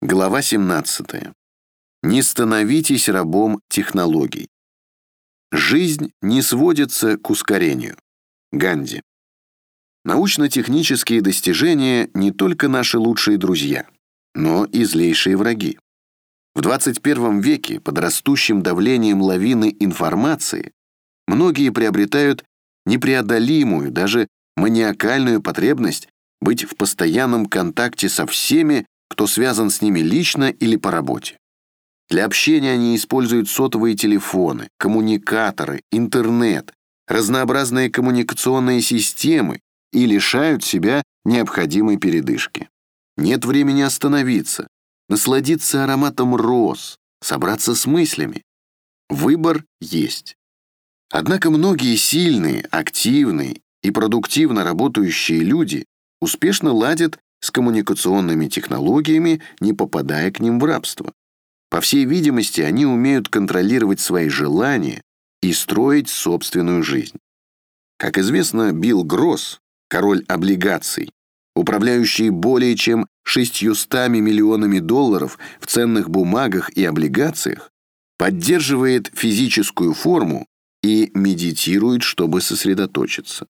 Глава 17. Не становитесь рабом технологий. Жизнь не сводится к ускорению. Ганди. Научно-технические достижения не только наши лучшие друзья, но и злейшие враги. В 21 веке под растущим давлением лавины информации многие приобретают непреодолимую, даже маниакальную потребность быть в постоянном контакте со всеми, кто связан с ними лично или по работе. Для общения они используют сотовые телефоны, коммуникаторы, интернет, разнообразные коммуникационные системы и лишают себя необходимой передышки. Нет времени остановиться, насладиться ароматом роз, собраться с мыслями. Выбор есть. Однако многие сильные, активные и продуктивно работающие люди успешно ладят с коммуникационными технологиями, не попадая к ним в рабство. По всей видимости, они умеют контролировать свои желания и строить собственную жизнь. Как известно, Билл Гросс, король облигаций, управляющий более чем 600 миллионами долларов в ценных бумагах и облигациях, поддерживает физическую форму и медитирует, чтобы сосредоточиться.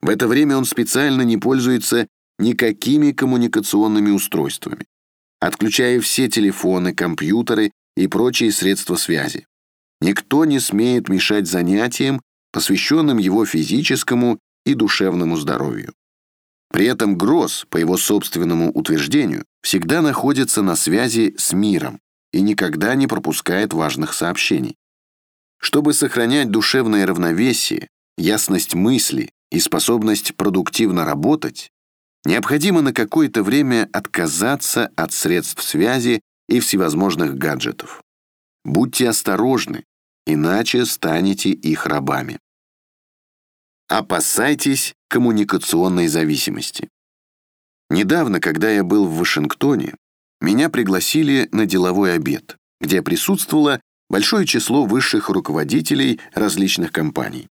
В это время он специально не пользуется никакими коммуникационными устройствами, отключая все телефоны, компьютеры и прочие средства связи. Никто не смеет мешать занятиям, посвященным его физическому и душевному здоровью. При этом Гросс, по его собственному утверждению, всегда находится на связи с миром и никогда не пропускает важных сообщений. Чтобы сохранять душевное равновесие, ясность мысли и способность продуктивно работать, необходимо на какое-то время отказаться от средств связи и всевозможных гаджетов. Будьте осторожны, иначе станете их рабами. Опасайтесь коммуникационной зависимости. Недавно, когда я был в Вашингтоне, меня пригласили на деловой обед, где присутствовало большое число высших руководителей различных компаний.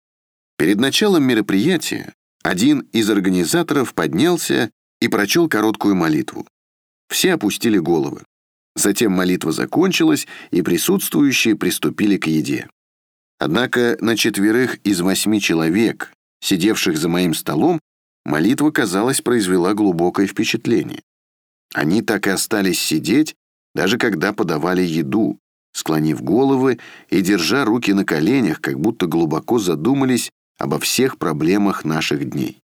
Перед началом мероприятия один из организаторов поднялся и прочел короткую молитву. Все опустили головы. Затем молитва закончилась, и присутствующие приступили к еде. Однако на четверых из восьми человек, сидевших за моим столом, молитва, казалось, произвела глубокое впечатление. Они так и остались сидеть, даже когда подавали еду, склонив головы и держа руки на коленях, как будто глубоко задумались обо всех проблемах наших дней.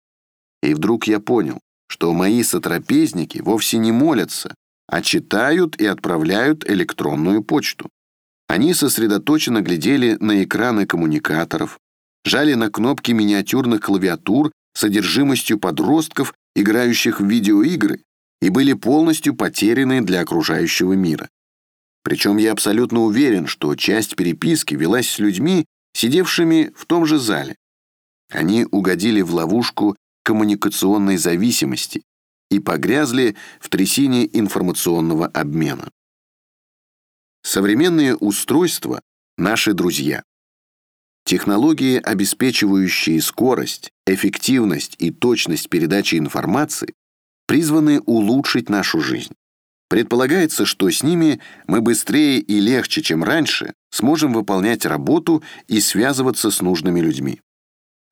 И вдруг я понял, что мои сотрапезники вовсе не молятся, а читают и отправляют электронную почту. Они сосредоточенно глядели на экраны коммуникаторов, жали на кнопки миниатюрных клавиатур содержимостью подростков, играющих в видеоигры, и были полностью потеряны для окружающего мира. Причем я абсолютно уверен, что часть переписки велась с людьми, сидевшими в том же зале. Они угодили в ловушку коммуникационной зависимости и погрязли в трясине информационного обмена. Современные устройства — наши друзья. Технологии, обеспечивающие скорость, эффективность и точность передачи информации, призваны улучшить нашу жизнь. Предполагается, что с ними мы быстрее и легче, чем раньше, сможем выполнять работу и связываться с нужными людьми.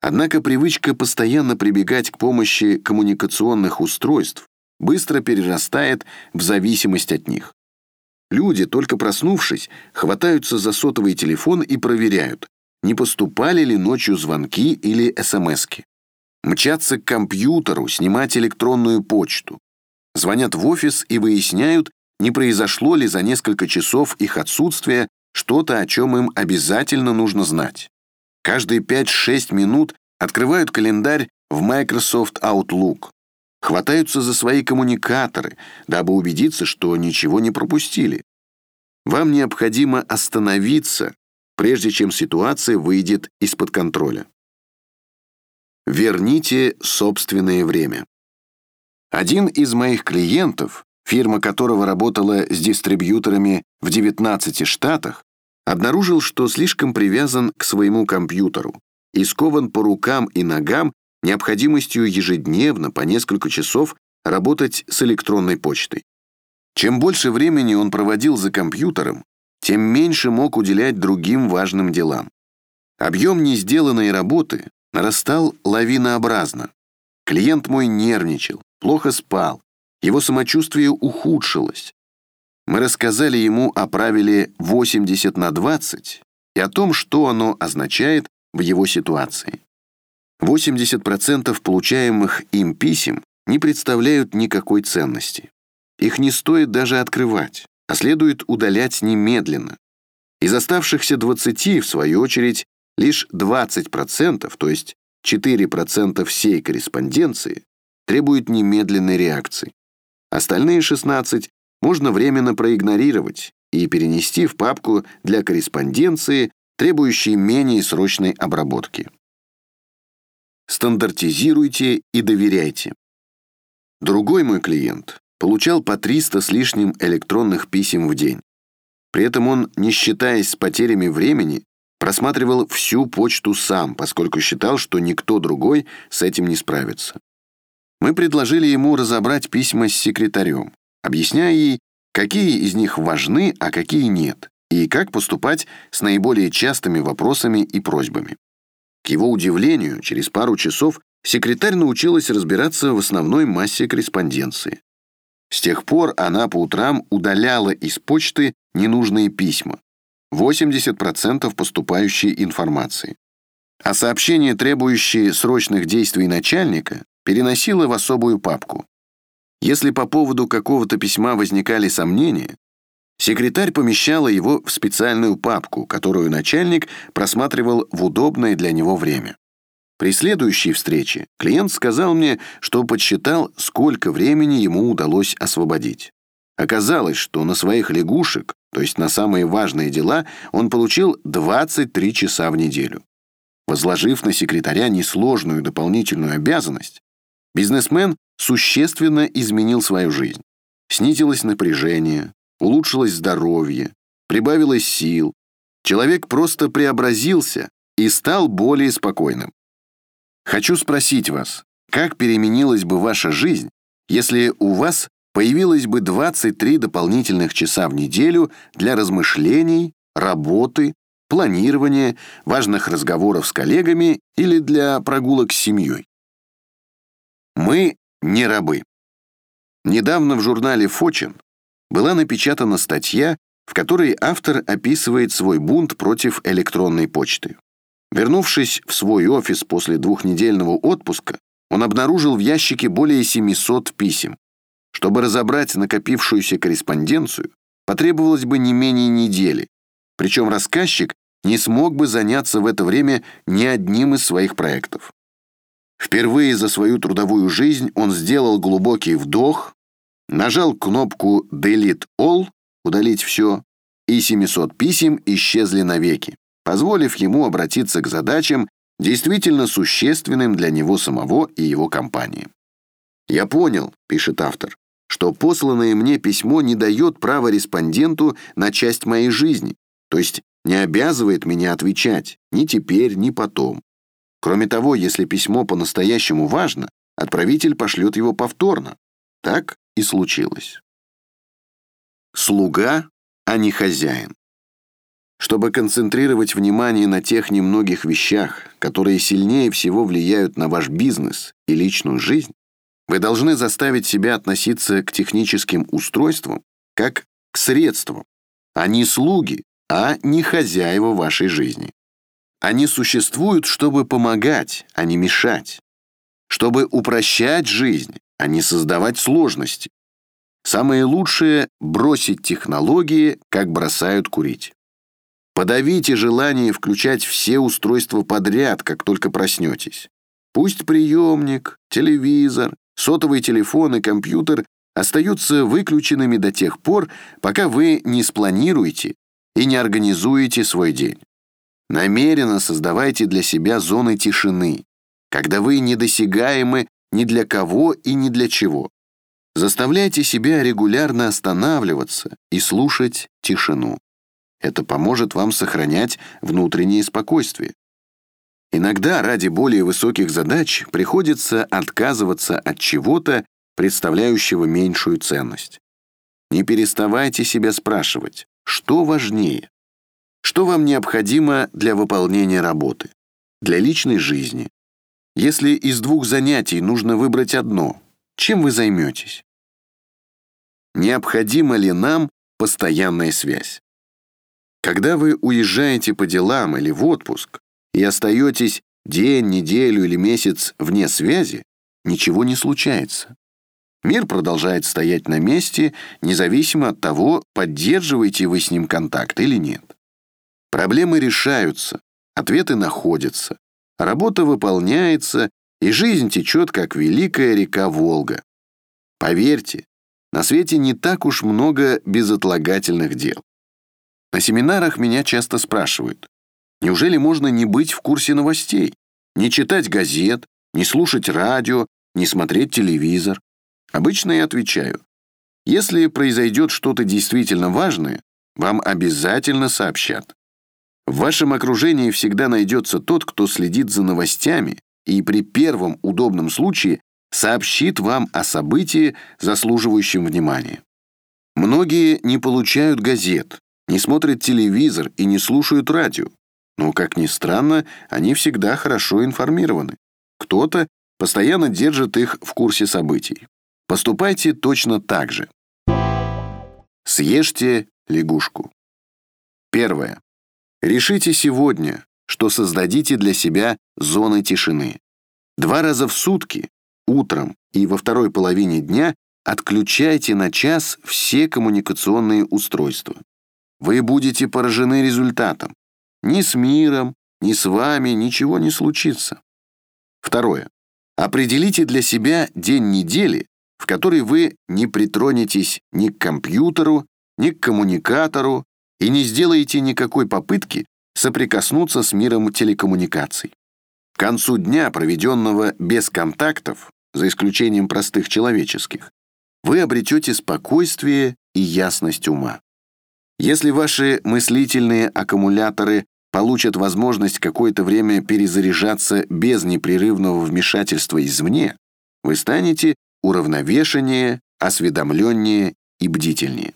Однако привычка постоянно прибегать к помощи коммуникационных устройств быстро перерастает в зависимость от них. Люди, только проснувшись, хватаются за сотовый телефон и проверяют, не поступали ли ночью звонки или СМСки. Мчатся к компьютеру, снимать электронную почту. Звонят в офис и выясняют, не произошло ли за несколько часов их отсутствия что-то, о чем им обязательно нужно знать. Каждые 5-6 минут открывают календарь в Microsoft Outlook, хватаются за свои коммуникаторы, дабы убедиться, что ничего не пропустили. Вам необходимо остановиться, прежде чем ситуация выйдет из-под контроля. Верните собственное время. Один из моих клиентов, фирма которого работала с дистрибьюторами в 19 штатах, обнаружил, что слишком привязан к своему компьютеру и скован по рукам и ногам необходимостью ежедневно по несколько часов работать с электронной почтой. Чем больше времени он проводил за компьютером, тем меньше мог уделять другим важным делам. Объем не сделанной работы нарастал лавинообразно. Клиент мой нервничал, плохо спал, его самочувствие ухудшилось. Мы рассказали ему о правиле 80 на 20 и о том, что оно означает в его ситуации. 80% получаемых им писем не представляют никакой ценности. Их не стоит даже открывать, а следует удалять немедленно. Из оставшихся 20, в свою очередь, лишь 20%, то есть 4% всей корреспонденции, требуют немедленной реакции. Остальные 16 можно временно проигнорировать и перенести в папку для корреспонденции, требующей менее срочной обработки. Стандартизируйте и доверяйте. Другой мой клиент получал по 300 с лишним электронных писем в день. При этом он, не считаясь с потерями времени, просматривал всю почту сам, поскольку считал, что никто другой с этим не справится. Мы предложили ему разобрать письма с секретарем, объясняя ей, какие из них важны, а какие нет, и как поступать с наиболее частыми вопросами и просьбами. К его удивлению, через пару часов секретарь научилась разбираться в основной массе корреспонденции. С тех пор она по утрам удаляла из почты ненужные письма, 80% поступающей информации. А сообщения, требующие срочных действий начальника, переносила в особую папку. Если по поводу какого-то письма возникали сомнения, Секретарь помещала его в специальную папку, которую начальник просматривал в удобное для него время. При следующей встрече клиент сказал мне, что подсчитал, сколько времени ему удалось освободить. Оказалось, что на своих лягушек, то есть на самые важные дела, он получил 23 часа в неделю. Возложив на секретаря несложную дополнительную обязанность, бизнесмен существенно изменил свою жизнь. Снизилось напряжение, улучшилось здоровье, прибавилось сил. Человек просто преобразился и стал более спокойным. Хочу спросить вас, как переменилась бы ваша жизнь, если у вас появилось бы 23 дополнительных часа в неделю для размышлений, работы, планирования, важных разговоров с коллегами или для прогулок с семьей? Мы не рабы. Недавно в журнале «Фочин» была напечатана статья, в которой автор описывает свой бунт против электронной почты. Вернувшись в свой офис после двухнедельного отпуска, он обнаружил в ящике более 700 писем. Чтобы разобрать накопившуюся корреспонденцию, потребовалось бы не менее недели, причем рассказчик не смог бы заняться в это время ни одним из своих проектов. Впервые за свою трудовую жизнь он сделал глубокий вдох, Нажал кнопку Delete All, удалить все, и 700 писем исчезли навеки, позволив ему обратиться к задачам, действительно существенным для него самого и его компании. «Я понял», — пишет автор, что посланное мне письмо не дает права респонденту на часть моей жизни, то есть не обязывает меня отвечать ни теперь, ни потом. Кроме того, если письмо по-настоящему важно, отправитель пошлет его повторно. Так и случилось. Слуга, а не хозяин. Чтобы концентрировать внимание на тех немногих вещах, которые сильнее всего влияют на ваш бизнес и личную жизнь, вы должны заставить себя относиться к техническим устройствам как к средствам, а не слуги, а не хозяева вашей жизни. Они существуют, чтобы помогать, а не мешать, чтобы упрощать жизнь, а не создавать сложности. Самое лучшее — бросить технологии, как бросают курить. Подавите желание включать все устройства подряд, как только проснетесь. Пусть приемник, телевизор, сотовый телефон и компьютер остаются выключенными до тех пор, пока вы не спланируете и не организуете свой день. Намеренно создавайте для себя зоны тишины, когда вы недосягаемы ни для кого и ни для чего. Заставляйте себя регулярно останавливаться и слушать тишину. Это поможет вам сохранять внутреннее спокойствие. Иногда ради более высоких задач приходится отказываться от чего-то, представляющего меньшую ценность. Не переставайте себя спрашивать, что важнее? Что вам необходимо для выполнения работы? Для личной жизни? Если из двух занятий нужно выбрать одно, чем вы займетесь? Необходима ли нам постоянная связь? Когда вы уезжаете по делам или в отпуск и остаетесь день, неделю или месяц вне связи, ничего не случается. Мир продолжает стоять на месте, независимо от того, поддерживаете вы с ним контакт или нет. Проблемы решаются, ответы находятся, работа выполняется, и жизнь течет, как великая река Волга. Поверьте, на свете не так уж много безотлагательных дел. На семинарах меня часто спрашивают, неужели можно не быть в курсе новостей, не читать газет, не слушать радио, не смотреть телевизор? Обычно я отвечаю, если произойдет что-то действительно важное, вам обязательно сообщат. В вашем окружении всегда найдется тот, кто следит за новостями и при первом удобном случае сообщит вам о событии, заслуживающем внимания. Многие не получают газет, не смотрят телевизор и не слушают радио. Но, как ни странно, они всегда хорошо информированы. Кто-то постоянно держит их в курсе событий. Поступайте точно так же. Съешьте лягушку. Первое. Решите сегодня, что создадите для себя зоны тишины. Два раза в сутки, утром и во второй половине дня, отключайте на час все коммуникационные устройства. Вы будете поражены результатом. Ни с миром, ни с вами ничего не случится. Второе. Определите для себя день недели, в который вы не притронетесь ни к компьютеру, ни к коммуникатору и не сделаете никакой попытки соприкоснуться с миром телекоммуникаций. К концу дня, проведенного без контактов, за исключением простых человеческих, вы обретете спокойствие и ясность ума. Если ваши мыслительные аккумуляторы получат возможность какое-то время перезаряжаться без непрерывного вмешательства извне, вы станете уравновешеннее, осведомленнее и бдительнее.